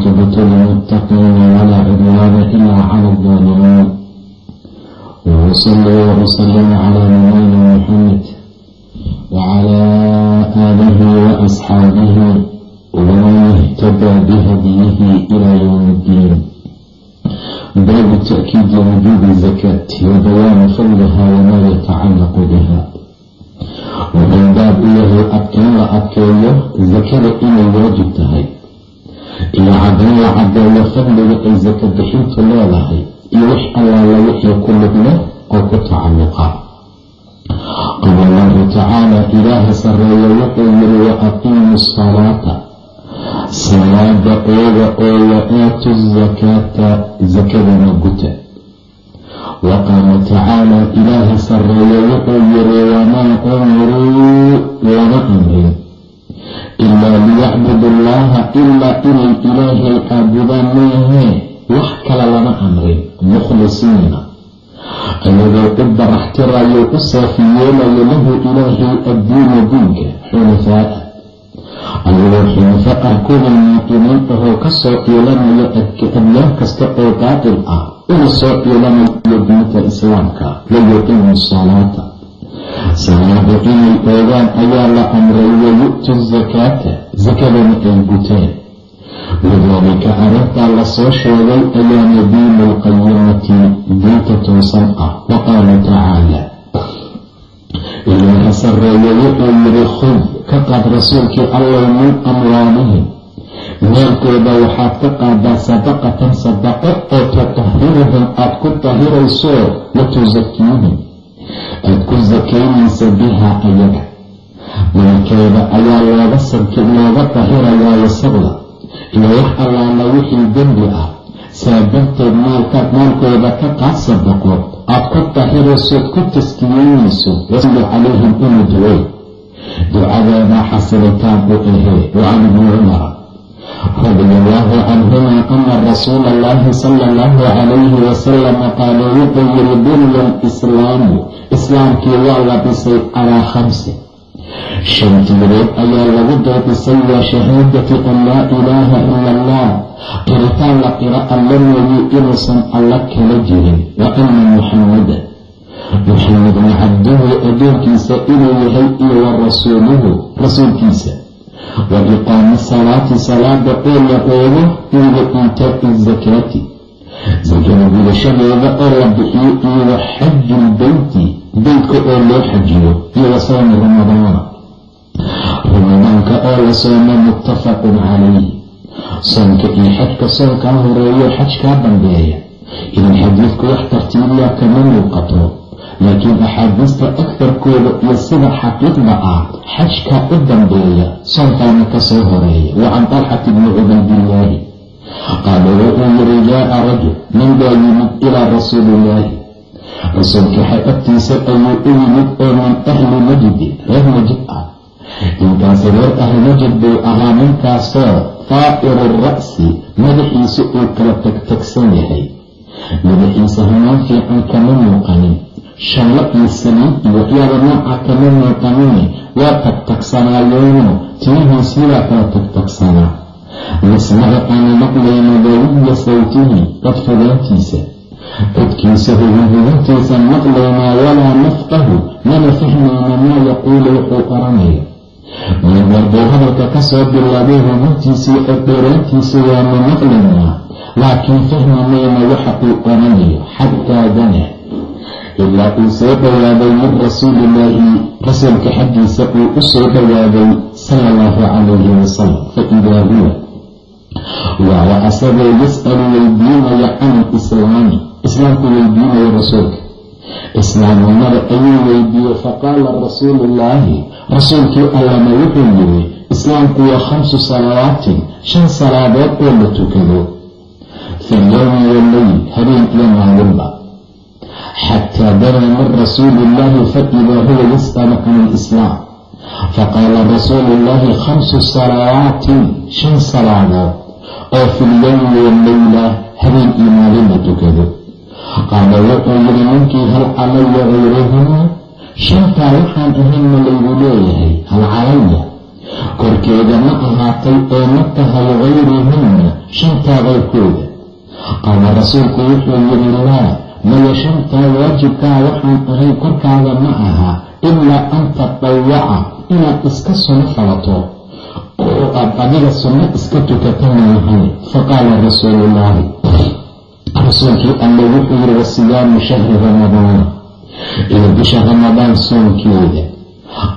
والعاقبة للمتقين ولا عدوان إلا على الظالمين وأصلي وأسلم على نبينا محمد وعلى آله وأصحابه ومن اهتدى بهديه إلى يوم الدين باب تأكيد وجوب الزكاة وبيان فضلها وما يتعلق بها wuxuu baab u yahay in la adkeeyo sakada inay waajib tahay iyo caddayn la caddeeyo fadliga ay saka bixintu leedahay iyo wax allaala wixii ku lug leh oo ku tacalluqa. Qaala allahu tacaala ilaaha sarreeya wuxuu yiri wa aqiimu asalaata salaada ooga oo wa aatu zakaata sakadana guta. Wa qaala tacaala ilaaha sarreeya wuxuu yiri wamaa umiruu lama amrin ilaa liyacbudu allaha ilaa inay ilaahay caabudaan maahee wax kale lama amrin mukhlisiina ayagoo u baraxtirayo u saafi yeelayo lahu ilaahay addiina diinka xunafaa'a ayagoo xunafa ah kuwa muuminiin ahoo ka soo iilanayo adyaan kasta oo baatil ah una soo iilanayo diinta islaamka wayuqiimu salaata salaada inay oogaan ayaa la amray wayu'tu zakaata sakadana ay guteen lidaalika arrintaa la soo sheegay ayaana diinu alqayimati diinta toosan ah wa qaala tacaala ilaaha sarreeya wuxuu yiri khud ka qaad rasuulkii allow min amwaalihim maalkooda waxaad ka qaadaa sadaqatan sadaqo oo tutahhiruhum aad ku tahirayso wa tusakiihim aad ku sakaynaysa bihaa ayaga. Maalkeeda ayaa looga tahirayaa wasaqda iyo wax allaala wixii dembi ah saa maalkaad maalkooda ka qaad sadaqo aad ku tahiraysood ku taskiyeynayso wasalli calayhim ina ducey ducadaadaa xasilitaan u ahee wacan ibni cumara radia allaahu canhuma ana rasuula allahi sala allahu calayhi wasalama qaala wuxuu yiri bunya lislaamu islaamkii waa la dhisay calaa khamsi shan tiirood ayaa lagu doodisay waa shahaadati an laa ilaaha ila allah qiritaan la qiro alla mooye inuusan alla kala jirin wa ana muxamada muxamedna cabduhu addoonkiisa inuu yahay iyo wa rasuuluhu rasuulkiisa wa iqaami salaati salaada oo la oogo iyo iitaa'i zakaati sakada gudashadeeda oo la bixiyo iyo wa xaju lbeyti beytka oo loo xajiyo iyo wa sawmi ramadaana ramadaanka oo la soomo muttafaqun calayh soonka iyo xajka soonkaa horeeyo xajkaa dambeeya idan xadiidku wax tartiibya kama muuqato laakiin axaadiista agtarkooda iyo sida xaqiiqda ah xajka u dambeeya soonkaana ka soo horreeya wa can talxati bni cubaydillaahi. Qaala wuxuu yiri jaa'a rajul nin baa yimid ilaa rasuulillaahi. Rasuulka agtiisa ayuu u yimid oo min ahli najdi reer najid ah. Ninkaasi reer ahli najid buu ahaa ninkaasoo faa'iru ra'si madaxiisa uu kala tagtagsan yahay. Madaxiisa hamaan fiican kama muuqanin shallo iyo saliid iyo waxyaaba nooca kama muuqanine waa tagtagsanaayeeno timihiisiibaa kala tagtagsanaa nasmaca aanu maqlayno dawiya sawtihi cod fogaantiisa codkiisa hugunhuguntiisaan maqlaynaa walaa nafqahu mana fahmayna maa yaquulu wuxuu oranayo meelwarbuu hadalka ka soo bilaabay huguntiisii codhowraantiisa waanu maqlaynaa laakiin fahmi mayna waxa uu oranayo xataa dana ilaa uu soo dhowaaday min rasuulillaahi rasuulka xaggiisa uu u soo dhowaaday sala allahu calayhi wasalam fa idaa huwa. Waaba asagoo yas'alu weydiinaya can ilislaami islaamku weydiinaya rasuulka. Islaamnimada ayuu weydiiyey faqaala rasuulullaahi rasuulkii allana wuxuu yiri islaamku waa khamsu salawaatin shan salaadood oo la tukado fi lyowmi walleyl habeen iyo maalinba xataa danaa min rasuuli illaahi faidaa huwa yas'alu can alislaam faqaala rasuulu illaahi khamsu salawaatin shan salaadood oo fi lyowmi walleyla habeen iyo maalin la tukado qaala wuxuu yidhi ninkii hal calaya gayrahuma shantaa waxaan ahayn ma laygu leeyahay hal calaya korkeeda ma ahaatay oo ma tahay gayrihunna shantaa qayrkooda qaala rasuulku wuxuu yidhi laa maya shantaa waajibkaa waxaan ahayn korkaaga ma aha ilaa an tatawaca inaad iska sunno falato oo aad adiga sunno iska tukata maahan faqaala rasuuluullaahi rasuulkii alle wuxuu yidhi wasiyaamu shahri ramadaana iyo bisha ramadaan soonkeeda.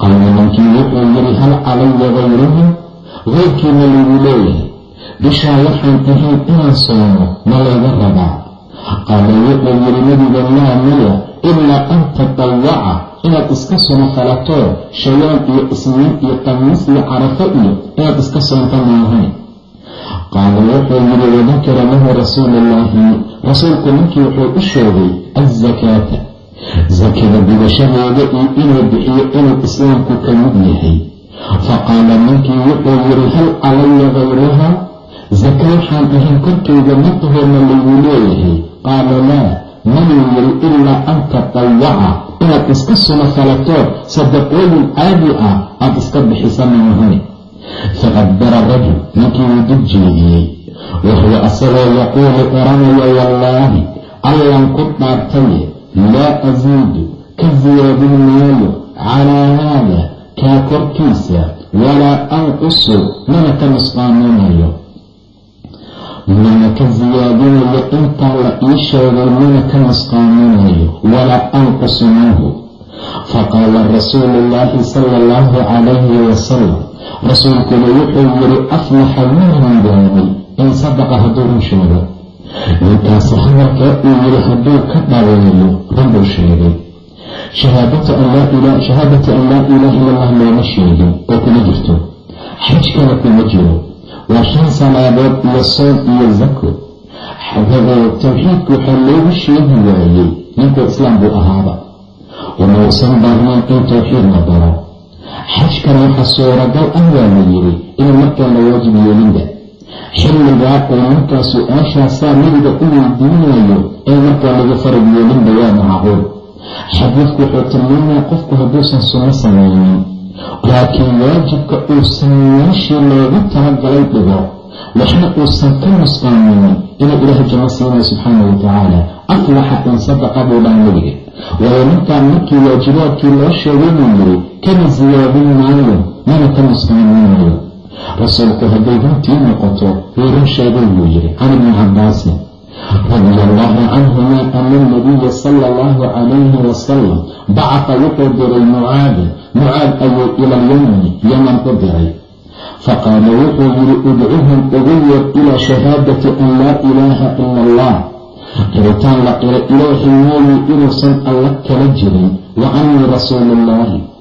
Qaala ninkii wuxuu yidhi hal calaya gayruhu? Keyrkiina lagu leeyahay. Bishaa waxaan ahayn inaan soomo ma layga rabaa qaala wuxuu yidhi nabiga laa maya ilaa an tatawaca inaad iska sono falatoo shayaan iyo isniin iyo qamiis iyo carafo iyo inaad iska soonta maahayn qaala wuxuu yidhi wadakara lahu rasuulu illaahi rasuulku ninkii wuxuu u sheegay azakaata sakada gudashadeeda iyo inuu bixiyo inuu islaamku ka mid yahay. Faqaala ninkii wuxuu yidhi hal calaya gayruha saka waxaan ahayn korkayga matahoona laygu leeyahay qaala laa manuu yidhi ilaa an tatawaca inaad iska suno falato sadaqooyin caadi ah aad iska bixisa maahay faqadbara rajul ninkii wuu dib jeediyey. Wahuwa asagoo yaquulu oranaya wallaahi allan ku dhaartaye laa asiidu ka siyaadin maayo calaa haada kaa korkiisa walaa anqusu mana ka nusqaaminayo mana ka siyaadinayo intaa la ii sheegay mana ka nusqaaminayo walaa anqusu minhu faqaala rasuulu llaahi sala allahu calayhi wasalam rasuulkuna wuxuu yidhi aflaxa wuu hangaamay in sadaqa hadduu run sheego ninkaasi hadalkaa uu yidhi hadduu ka dhaweeyo runbuu sheegay shahaadatu an laa ilaaha illa allah looma sheegin oo kuma jirto xajkana kuma jiro waa shan salaadood iyo soon iyo zako tawxiidku waxaa loogu sheegi waayey ninkuu islaam buu ahaaba. Uma uusan baarnayn in tawxiid la baro. Xajkana waxa suuragal ah waa la yidhi inuu markaa la waajib yeelinba xilligaa uu ninkaa su'aashaasaa nabiga u weydiinayo in markaa lagu farad yeelinba waa macquul xadiidku wuxuu tilmaamaya qofku hadduusan sunno samaynin laakiin waajibka uusan meeshii loogu talagalay dhigo waxna uusan ka nusqaaminin inuu ilaahay janno siinayo subxaana wa tacaala aflaxa in sadaqa buu dhaha nabiga waayo ninkaan markii waajibaadkii loo sheegay buu yiri kana siyaadin maayo mana ka nusqaaminayo rasuulku hadday runtii noqoto wuu run sheegay buu yiri can ibni cabaasin radia allahu canhuma ana alnabiya sala allahu calayhi wasalam bacata wuxuu diray mucaada mucaad ayuu ila alyamani yaman u diray. Faqaala wuxuu yidhi udcuhum ugu yeer ilaa shahaadati an laa ilaaha ila allah qiritaan la qira ilaahay mooyi inuusan alla kala jirin wa annii rasuuluullaahi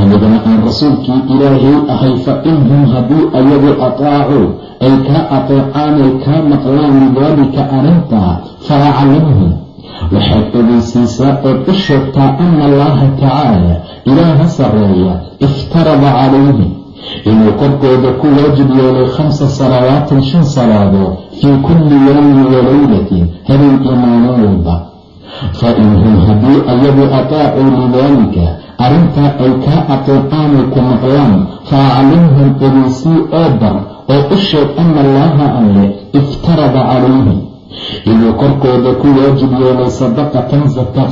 anigana aan rasuulkii ilaahay ahay fa inhum haddii ayagu ataacuu ay kaa ateecaanay kaa maqlaan lidaalika arrintaa fa aclimhum waxaad ogeysiisaa ood u sheegtaa ana allaha tacaala ilaaha sarreeya iftarada calayhim inuu korkooda ku waajib yeelay khamsa salawaatin shan salaadood fii kulli yowmin walaylatin habeen iyo maalin walba fa inhum haddii ayagu ataacuu lidaalika arrintaa ay kaa ateecaanay ku maqlaan fa aclimhum ogeysii oo bar oo u sheeg ana allaha alle iftarada calayhim inuu korkooda ku waajib yeelay sadaqatan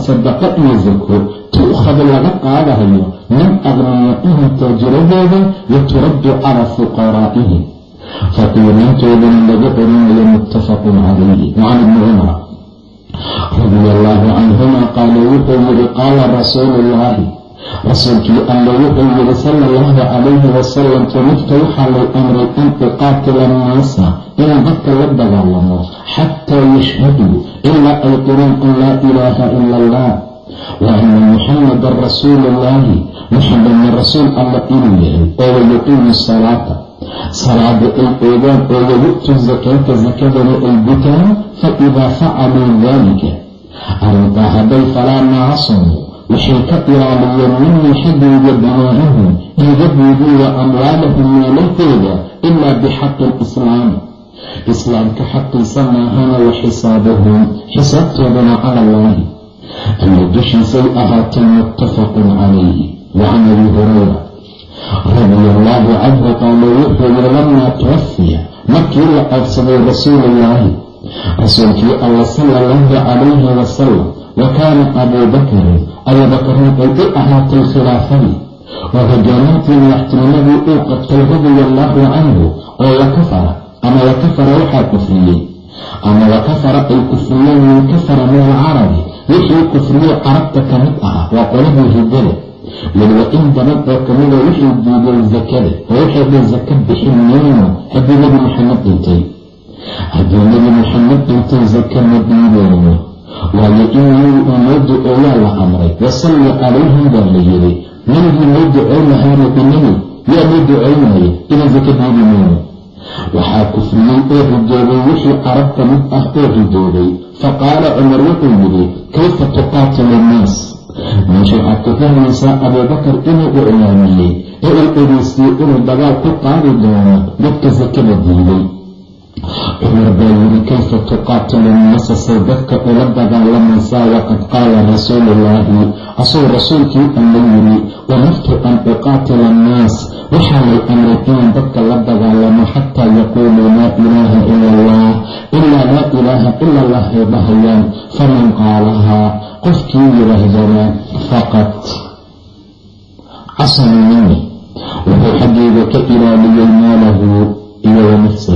sadaqa iyo sako tu'khadu laga qaadahayo min aqniyaa'ihim taajiradooda wa turaddu calaa fuqaraa'ihim faqiimayntoodana laga orinayo muttafaqun calayhi. Wacan ibni cumar radia allaahu canhuma qaala wuxuu yidhi qaala rasuulu ullaahi rasuulkii alle wuxuu yidhi sala allahu calayhi wasalam tumidka waxaa lay amray an uqaatila annaasa inaan dadka la dagaalamo xataa yashhaduu ilaa ay qiraan an laa ilaaha ila allah wa ana muxamadan rasuulullaahi muxamedna rasuul alla inuu yahay oo wayaqiimu salaata. Salaada ay oogaan oo wayu'tu zakaata sakadana ay gutaan fa facaluu daalika. Arrintaa hadday falaa nacasamu waxay ka ilaaliyeen minii xaggayga dimaa'ahum dhiigahoodii wa amwaalahum meelahooda ilaa bixaqi alislaami islaamka xaqiisa maahana wa xisaabahum xisaabtoodana cala allaahi alla dushiisay ahaatay muttafaqun calayhi wa can abi hurayra radia allaahu canhu qaala wuxuu yiri lamaa tuwafiya markii la aadsaday rasuuluullaahi rasuulkii alla sala allahu calayhi wasalam wa kaana abuu bakarin abuubakarin ay u ahaatay khilaafadii. Oo hogaamintii madaxtinimadii uu qabtay radia allaahu canhu oo wakafara ama wakafara waxaa kufriyey ama wakafara ay kufriyeen min kafara min alcarabi wixii kufriye carabta ka mid ahaa waa qoladii hidada weliba in badan oo kamida waxay diideen sakada oo waxay dhan saka bixin mayno haddii nebi maxamed dhintay. Haddii nebi maxamed dhintay saka ma diideyno waayo in yuu inoo duceeyaa la amray wasalli calayhim baa la yiri nebigii noo duceyn lahaana binami yaa noo duceynaya inaan saka diidi waxaa kufriyey oo ridoobay wixii carabta mid ah oo ridoobay. Faqaala cumar wuxuu yidhi kayfa tuqaatilu annaas? Meesha waxaad ka fahmaysaa abuubakar inuu u ilaamiyey ee uu ogeystiyey inuu dagaal ku qaadi doono dadka sakada diiday cumar baa yidhi kayfa tuqaatilu annasasay dadka ula dagaalamaysaa waqad qaala rasuuluullaahi asagoo rasuulkii alla yidhi wamartu an uqaatila annaas? Waxaa lay amray dadka la dagaalamo xataa yaquuluu laa ilaaha ila allah ilaa laa ilaaha ila allah ay dhahayaan faman qaalahaa? Qofkii yidhaahdana faqad casama mini wuxuu xaggeyga ka ilaaliyey maalahu iyo wa nafsahu ilaa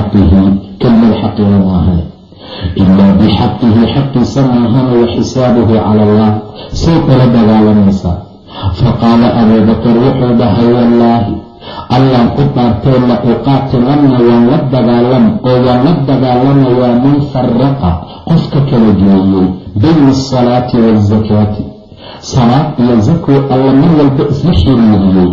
bixaqihi kelmad xaqiga maahan ilaa bixaqihi xaqiisa maahana wa xisaabuhu cala allah say kula dagaalamaysaa faqaala abuubakar wuxuu dhahay wallaahi allaan ku dhaartay la uqaatilanna waan la dagaalam oo waan la dagaalamayaa man faraqa qofka kala geeyey bayna asalaati waasakaati salaad iyo zakow alla mar walba isla xiriiriyey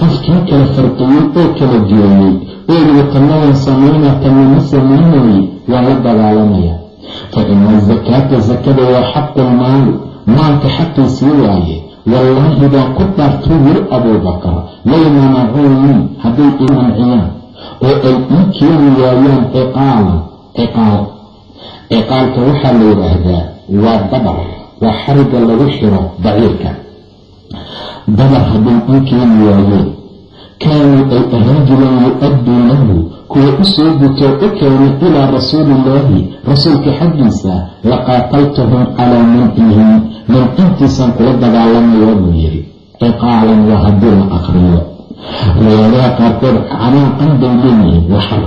qofkii kala farqiyey oo kala geeyey oo yihi tanawan samayna tanima samaynayey waan la dagaalamaya. Fa ina asakaata sakada waa xaqulmaali maalka xaqiisii waaye. Wallaahi baan ku dhaartuu yiri abuubakar lay manacuunii hadday i manciyaan oo ay ii keeni waayaan ciqaalan ciqaal. Ciqaalka waxaa la yidhaahdaa waa dabar waa xariga lagu xiro baciirka. Dabar hadday ii keeni waayeen kaanuu ay ahaan jireen yu-adduu lahu kuwa u soo gutoo u keenay ilaa rasuulillaahi rasuulka xaggiisa laqaataltuhum calaa mancihim mancintiisaan kula dagaalamayaa buu yidhi ciqaalan waa haddii la aqriyo riwaadaha qaarkood canaaqan bay leeyihiin waxar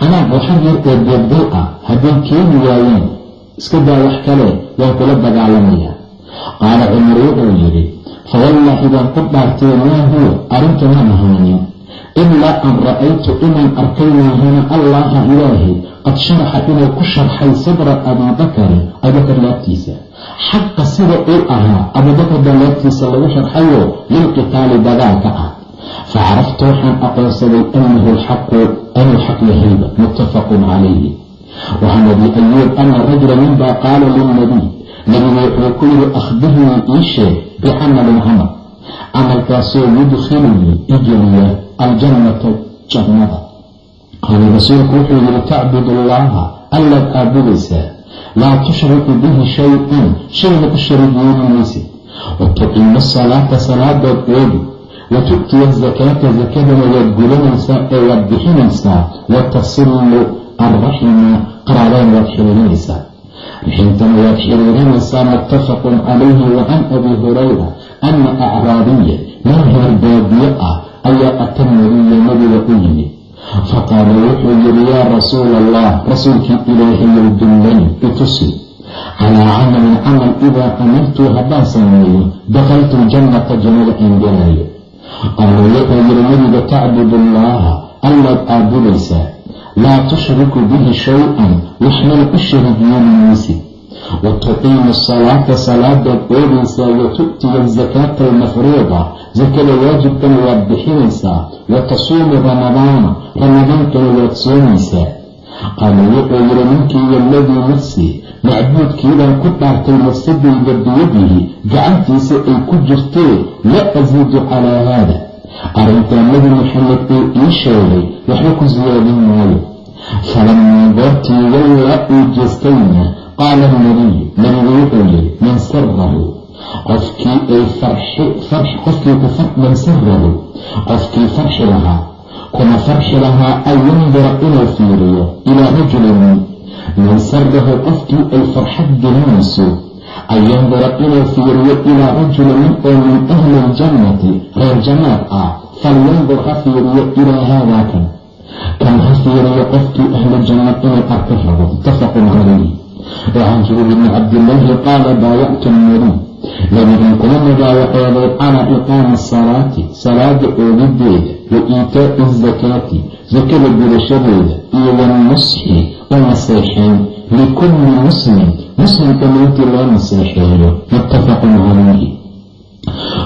canaaq waxar yar oo deebdal ah hadday keeni waayeen iska daa wax kale waan kula dagaalamayaa qaala cumar wuxuu yidhi fawallaahi baan ku dhaartay maa huwa arrintamaan ahaanin ilaa an ra'aytu inaan arkay maahana allaha ilaahay qad sharaxa inuu ku sharxay sabra abiibakarin abubakar laabtiisa xaqa sida uu ahaa abuubakar baa laabtiisa lagu sharxayo lilqitaali dagaalka ah facaraftu waxaan aqoonsaday anahu lxaqu anuu xaq yahayba muttafaqun calayhi waxaan abi ayuub ana rajula ninbaa qaala lilnabiy nabigu wuxuu ku yidhi akhbirnii ii sheeg bicamalin camal camalkaasoo yudkhilunii igeliya aljannata jannada. Qaala rasuulku wuxuu yidhi tacbudu allaha allaad caabudaysaa laa tushriku bihi shay-an shayna ku maysid wa tuqiimu asalaata salaadood oogi wa tu'tiya asakaata sakadana waad gudanaysaa oo waad bixinaysaa. Wa tasilu alraxima qaraabaan waad xiriirinaysaa rixintana waad xiriirinaysaa muttafaqun calayhi wa can abi hurayra ana acraabiya nin reer baadiye ah ayaa ata nabiya nabiga u yimid faqaala wuxuu yidhi yaa rasuula allah rasuulkii ilaahayow dullani itusi calaa camalin camal idaa camaltuu haddaan sameeyo dakhaltu ljannata jannada aan galayo qaala wuxuu yidhi nabiga tacbudu allaha allaad caabudaysaa laa tushriku bihi shay-an waxnana u sharig yeeli maysid wa tuqiimu salaata salaadaad oogaysaa wa tu'tiya asakaata almafruuda sakada waajibkana waad bixinaysaa wa tasuumu ramadaana ramadaankana waad soomaysaa qaala wuxuu yidhi ninkii waladii nafsii macbuudkiibaan ku dhaartay nafsadayda biyadihi gacantiisa ay ku jirtee la asiidu calaa haada arrintaa nebi maxamed uu ii sheegay waxba ku siyaadin maayo. Falamaa goortii wallaa uu jeestayna qaala nabiyu nabigu wuxuu yihi man sarahu qofkii ay qofkiiman sarahu qofkii farxi lahaa kuna farxi lahaa an yandura inuu fiiriyo ilaa rajulin. Man sarahu qofkii ay farxad gelinayso an yandura inuu fiiriyo ilaa rajulinin oo min ahli iljannati reer jannaad ah. Falyandur ha fiiriyo ilaa haadaa kan kan ha fiiriyo qofkii ahlu janna inuu arka rabo muttafaqun calayh wacan jabir bni cabdillaahi qaala baayactu nabiy nabigan kula mudaawaceeday calaa iqaami asalaati salaada oogideeda wa iitaa'i asakaati sakada gudashadeeda iyo wanusxi u naseexayn likulli muslim muslimka mayntii loo naseexeeyo muttafaqun calayhi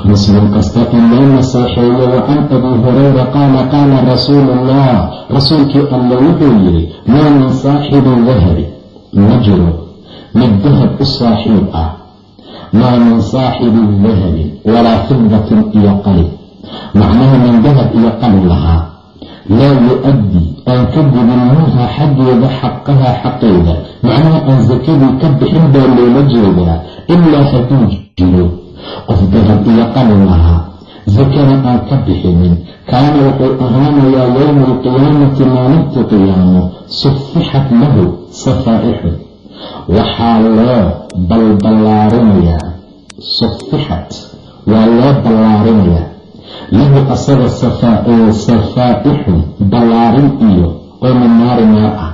muslim kasta in loo naseexeeyo wa can abii hurayra qaala qaala rasuulu ullah rasuulkii alla wuxuu yidhi maa min saaxibi dahabi ma jiro. Mid dahab u saaxiib ah. Maa min saaxibi dahabin walaa fidatin iyo qalin. Macnaha min dahab iyo qalin lahaa laa yu-addi aan ka gudin minha xaggeeda xaqaha xaqeeda macnaha aan sakadii ka bixin baa loola jeedaa ilaa hadduu jiro qof dahab iyo qalin lahaa sakana aan ka bixinin kaana wuxuu ahaanayaa yowma alqiyaamati maalintii qiyaamo sufixat lahu safaa'ixun waxaa loo balballaarinayaa sufixat waa loo ballaarinayaa lahu asaga safaa'ixun ballaarin iyo oo min naari naar ah.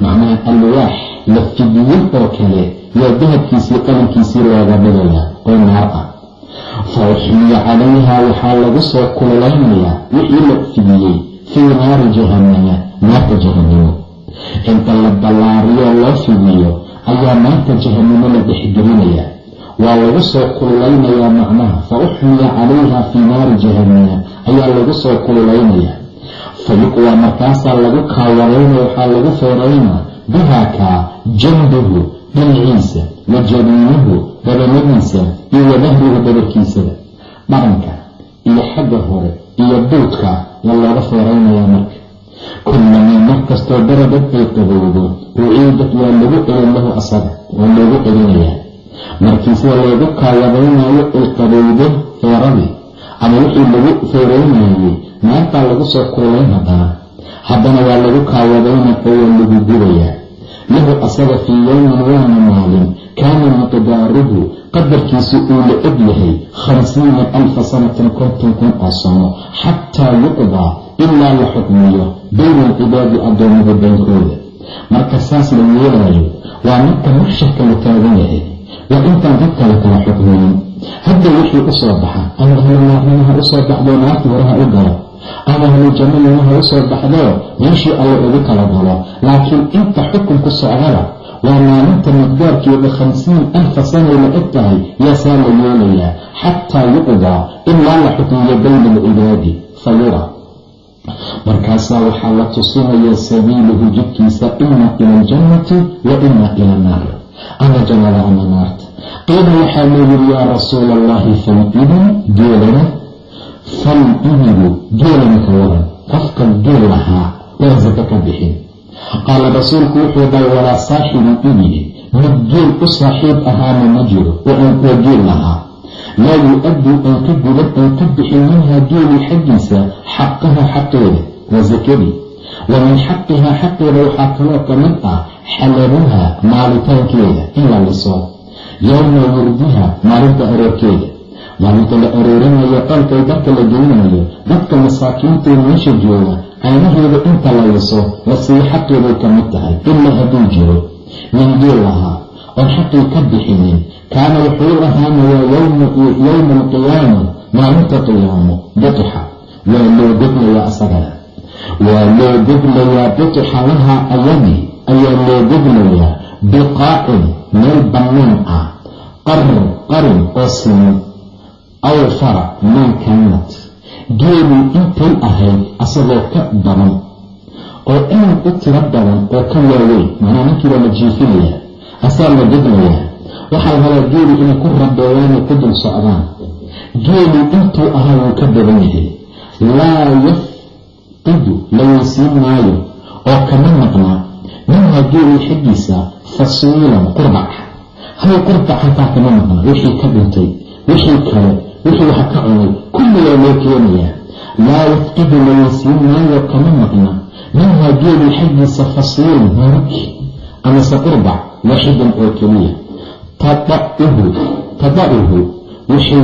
Macnaha alwaax la fidiyin oo kale yaa dahabkiisii qalinkiisii looga dhigayaa oo naar ah. Fa uxmiya calayha waxaa lagu soo kullaynayaa wixii la fidiyey fii naari jahannama naarta jahannamo inta la ballaariyo loo fidiyo ayaa naarta jahannamo la dhexgelinayaa waa lagu soo kullaynayaa macnaha fa uxmiya calayha fii naari jahannama ayaa lagu soo kullaynayaa fa yuqwaa markaasaa lagu kaawarayna waxaa lagu feeraynaa bihakaa janbuhu dhinaciisa wa jabiinuhu dabanadiisa iyo wadahrihu dabarkiisada. Dharanka iyo xagga hore iyo duudka yaa looga feeraynayaa marka. Kullamaa mar kastoo darabad ay qabowdo uciidad waa lagu celin lahu asaga waa loogu celinayaa markii sida loogu kaawabaynaayo ay qabowdo feeradii ama wixii lagu feeraynayey naartaa lagu soo kullayn haddana. Haddana waa lagu kaawabayna oo waa lagu gubayaa. Lahu asaga fii yowmin waana maalin kaana miqdaaruhu qadarkiisu uu la eg yahay khamsiina alfa sanatin konton kun oo sano xataa yuqdaa ilaa la xukmiyo bayna alcibaadi addoommada baynkooda marka saas la yeelaayo waa marka maxsharka la taagan yahay waa intaan dad kale kala xukminin hadda wixii u soo baxa ama ahlu naarnimaha u soo baxdoo naartii horeha u galo ama ahlu jannanimaha u soo baxdoo meeshii alla ugu kala galo. Laakiin inta xukunku socdaba waa maalinta miqdaarkeeda khamsiin alfa sanay la eg tahay yaasaa la yeelayaa xataa yuqdaa ilaa la xukmiyo bayna alcibaadi fa yura markaasaa waxaa la tusinayaa sabiiluhu jidkiisa ima ila aljannati wa ima ila annaar ama jannada ama naarta qiila waxaa loo yiri yaa rasuula allahi fal-ibil geelana fal-ibilu geelana ka waran qofka geel lahaa waa sako ka bixin qaala rasuulku wuxuu dhahay walaa saaxibu ibili mid geel u saaxiib ahaana ma jiro waa geel lahaa laa yu-addii aan ka gudan aan ka bixin minhaa geelii xaggiisa xaqaha xaqeeda waa sakadii wa min xaqihaa xaqeeda waxaa kaloo ka mid ah xalabuha maalitaankeeda in la liso yowma wurdiha maalinta aroorkeeda maalinta la aroorinayo qalkay dadka la gelinayo dadka masaakiintae meesha jooga caynaheeda inta la liso la siiyo xaqeeday ka mid tahay ilaa hadduu jiro geel lahaa oon xaqii ka bixinin kaana wuxuu ahaanayaa yowma alqiyaama maalinta qiyaamo butixa waa loo deglayaa asagana waa loo deglayaa butixa lahaa ayadii ayaa loo deglayaa biqaacin meel bannaan ah qarin oo siman aw fara maa kaanat geeluu intay ahayd asagoo ka badan oo aad u tiro badan oo ka waaweyn macnaa ninkii baa la jiifinayaa asaa la gedlayaa waxaa rabaa geelu inay ku rabeeyaanay ku dul socdaan. Geelu intuu ahaa wuu ka badan yahay yafqidu la weysiin maayo oo kama maqnaa minhaa geelu xaggiisa fasiilan qurbac hal qurbac hataa kama maqna wixii ka dhintay wixii kale wixii waxa ka cunay kulligaa loo keenayaa. Laa yafqidu la weysiin maayo kama maqna minhaa geelu xaggiisa fasiilan murug amase qurbac waaxidan oo keliya. Tada'uhu waxay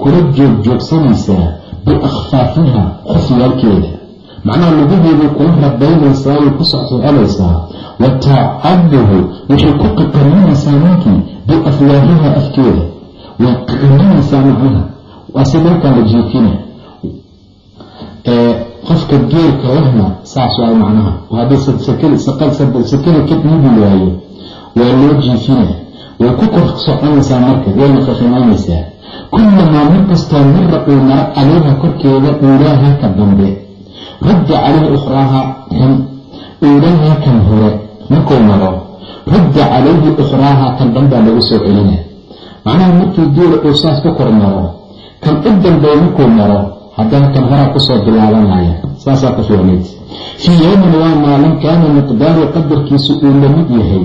kula joogjoogsanaysaa biakhfaafiha qofyaalkeeda macnaha lugaheeday kula rabaynaysaa way ku socsoconaysaa wa tacaduhu waxay ku qaqarinaysaa ninkii biafwaahiha afkeeda. Way qaqarinaysaa macnaha waase markaan la qofka geelka lahna saas waay macnaha. Haddii sakada ka waayo waa loo jiifina. Way ku kor soconaysaa marka wayna qaqimaynaysaa kullamaa mar kastoo mara uu maro calayha korkeeda uulaaha ka dambe rudda calayhi ukhraaha kan uulaaha kan hore markuu maro rudda calayhi ukhraaha kan dambaa lagu soo celina macnaha markii geela uu saas ku kor maro kan u dambeey markuu maro haddana kan horaa ku soo bilaabanaya saasaa ku fiicnayd fii yowmin waa maalin kaana miqdaaru qadarkiisu uu la mid yahay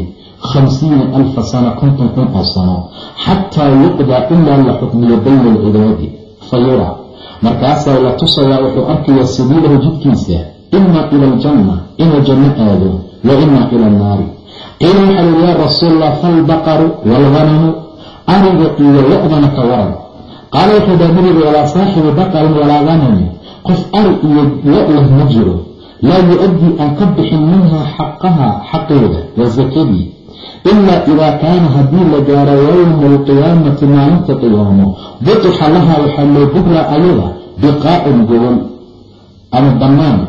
khamsiina alfa sana konton kun oo sano xataa yuqdaa ilaa la xukmiyo bayna alcibaadi. Fa yura markaasaa la tusayaa wuxuu arkayaa sabiilahu jidkiisa imaa ila aljanna inuu janno aado wa imaa ila annaari. Qiila waxaa lihi yaa rasuulallah falbaqaru waalghanamu ariga iyo lo-dana ka waran. Qaala wuxuu dhaa nabiga walaa saaxibu baqarin walaa ghanami qof ari iyo lo-lah ma jiro laa yu-addii aan ka bixin minhaa xaqaha xaqeeda waa sakadii ilaa idaa kaana haddii la gaaro yowma alqiyaamati maalinta qiyaamo butixa lahaa waxaa loo bugraa ayada biqaa'in gobol ama bannaan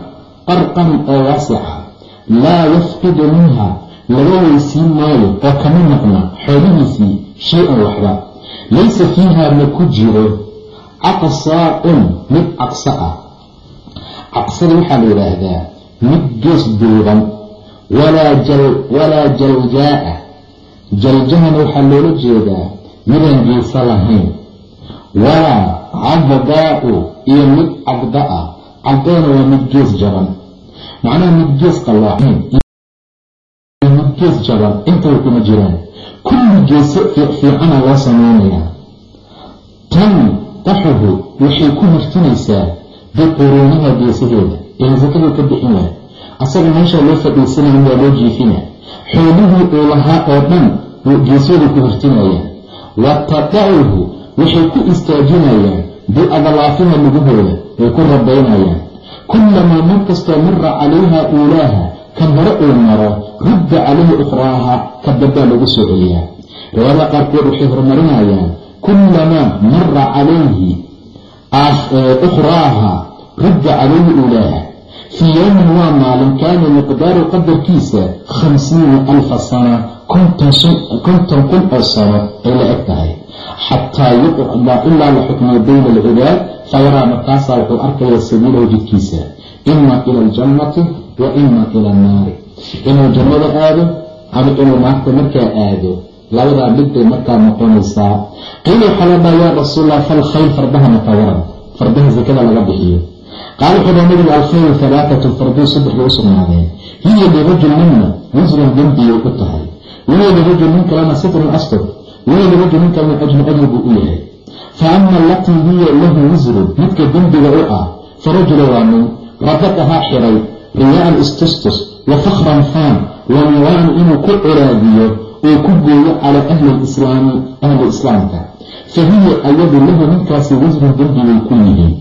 qarqan oo waasica laa yafqidu minha laga weysiin maayo oo kama maqna xoolihiisii shay-an waxba laysa fiiha ma ku jiro caqsaa'un mid caqso ah caqsada waxaa la yidhaahdaa mid gees duuban walaa jaljaa'a jaljahana waxaa loola jeedaa midaan geesa lahayn. Walaa cabdaa'u iyo mid cabda ah cabdana waa mid gees jaban. Macnaha mid gees qalloocayn mid gees jaban. Intaba kuma jiraan. Kulli geese fiicana loo samaynayaa tan qaxuhu waxay ku hirtinaysaa biquruuniha geesaheeda ila sakaduu ka bixin waay asaga meesha loo fadhiisanayn waa loo jiifina xoolihii uu lahaa oo dhan geesooday ku hirtinayaan wa tada'uhu waxay ku istaajinayaan biadlaafiha lugahooda way ku rabaynayaan kullamaa mar kastoo mara calayha uulaaha kan hore uu maro rudda calayhi ukhraaha ka dambaa lagu soo celiyaa. Riwaayada qaarkood waxay horumarinayaan kullamaa mara calayhi ukhraaha rudda calayhi uulaaha fii yowmin waa maalin kaana miqdaaru qadarkiisa khamsiina alfa sana konton kun oo sano ay la eg tahay. Xataa yuqdaa ilaa la xukmiyo bayna alcibaad fayaraa markaasaa wuxuu arkayaa sabiilahu jidkiisa imaa ila aljannati wa imaa ila annaari. Inuu jannada aado ama inuu naarta markaa aado labadaa mid bay markaa noqonaysaa. Qiila waxaa la dhaha yaa rasuulallah falkhayl fardahana ka waran fardaha sakada laga bixiyo qaala wuxuu dhaha nabiga alkhayru halaatatun farduu saddex bay u sugnaadeen hiya lirajul minna wisran dembiyay u tahay wiya lirajul nin kalena sitrun astur wiya lirajul nin kalena ajnu ajri buu u yahay fa ama alatii hiya lahu wisrun midka dembiga u ah farajula waa nin radaqahaa xiray riyaaan istustus wa fakhran faan wa niwaan inuu ku ciraadiyo uu ku gooyo calaa ahli lislaami ahli islaamka fa hiya ayadu lahu ninkaasi wisrun dembigay ku yihiin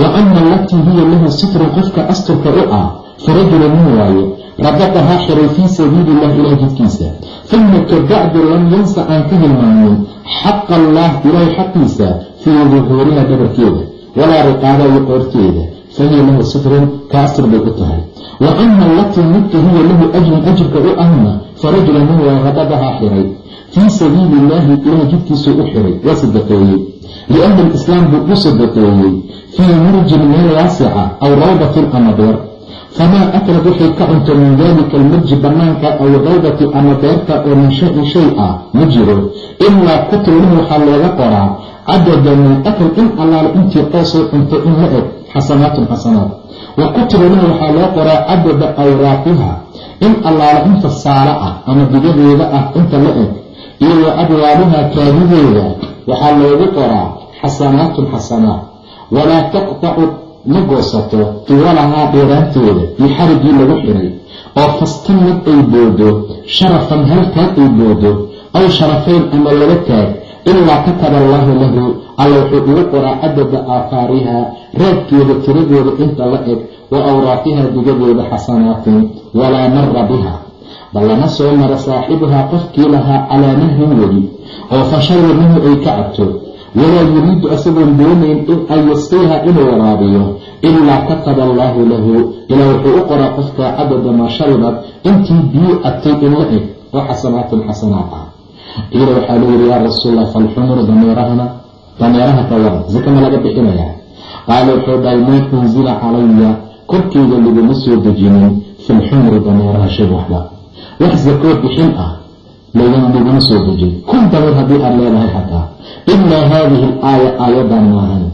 wa ama alatii hiya lahu sitrun qofka asturka u ah farajula nin waaye radaqahaa xiray fii sabiili illah ilaah jidkiisa uma kabacdu lam yansa aan ka hilmaamin xaqa allah ilaahay xaqiisa fii duhuuriha dhabarkeeda walaa riqaaba iyo qoorteeda fahiya lahu sitrun ka astur bay u tahay wa ama alatii midka hiya lahu ajrun ajirka u ahna farajula nin waa qadabahaa xiray fii sabiili illaahi ilaah jidkiisuu u xiray waa sadaqeeyey lianna alislaam buu u sadaqeeyey fii murjin meel waasica aw rawdatin ama beer famaa akrad waxay ka cunto min daalika almarji bannaanka aw rawdati ama beerta oo min shayin shay ah ma jiro ilaa kutublahu waxaa looga qoraa cadada min akl in allaale intii qoosoo cunto in la eg xasanaatun xasanaat wa kutiba lahu waxaa loo qoraa cadada awraaqiha in allaale inta saalo ah ama digadeeda ah inta la eg iyo wa abwaabuha kaadideeda waxaa loogu qoraa xasanaatun xasanaat walaa taqtacu ma goosato tiwalahaa dheeraanteeda iyo xarigii lagu xiray oo fastamad ay boodo sharafan halkaan ay boodo aw sharafayn ama laba taag ilaa kataba allaahu lahu alla wuxuu ugu qoraa cadada aafaariha raadkeeda tiradooda inta la eg wa awraaqiha digadeeda xasanaatin walaa mara biha. Ballama soo mara saaxibuhaa qofkii lahaa calaa nahrin weli oo fashari minhu ay ka cabto walaa yuriidu asagoon doonayn in an yasqiiha inuu waraabiyo ilaa kataba allaahu lahu. Ilaa wuxuu u qoraa qofkaa cadada maa sharibad intii biyu cabtay in la eg oo xasanaatin xasanaat ah. Qiila waxaa loo yihi yaa rasuulallah falxumuru dameerahana dameeraha ka waran laga bixinayaa qaala wuxuu dhahay maa unzila calaya korkeyga laguma soo dejinin fi lxumri dameeraha shay waxba. Wax sakoo bixin ah laguma soo dejin kun dameer haddii aad leedahay xataa. Ilaa haadihi alaaya aayadan maahan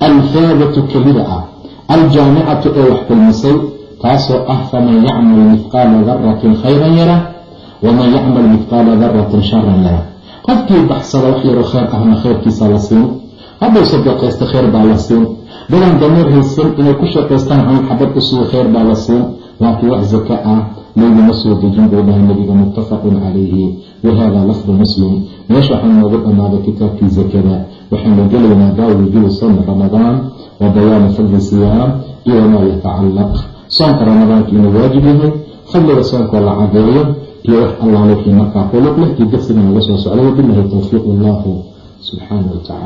alfaadatu kelida ah. Aljaamicatu ee wax kulmisay taasoo ah faman yacmal mithqaala daratin khayran yara waman yacmal mithqaala daratin sharan yara. Qofkii baxsada wax yaroo kheyr ahna kheyrkiisa la siin hadduu sadaqaysta kheyr baa la siin. Dadan dameer haysan inay ku shaqaystaan camal xabad usuga kheyr baa la siin laakiin wax zaka ah layguma soo dejin buu dhahay nabiga muttafaqun calayhi wahada lafdu muslim meesha waxaa noogu dhammaaday kitaabkii zakada waxaynu gelaynaa baabu wujuubi sawmi ramadaan wa bayaani fadli siyaam iyo wamaa yatacallaq soonka ramadaanka inuu waajib yahay fadliga soonkoo la cadeeyo iyo wax allaale wixii markaa quluq leh iyo darsiga nooga soo socda wabilahi towfiiq allahu subxaana wa tacala